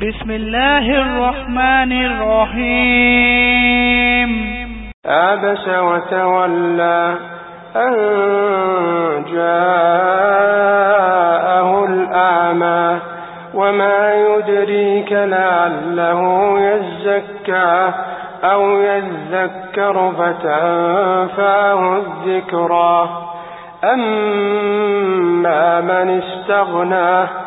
بسم الله الرحمن الرحيم عبس وتولى أن جاءه الأعمى وما يدريك لعله يزكى أو يذكر فتنفاه الذكرى. أما من استغنى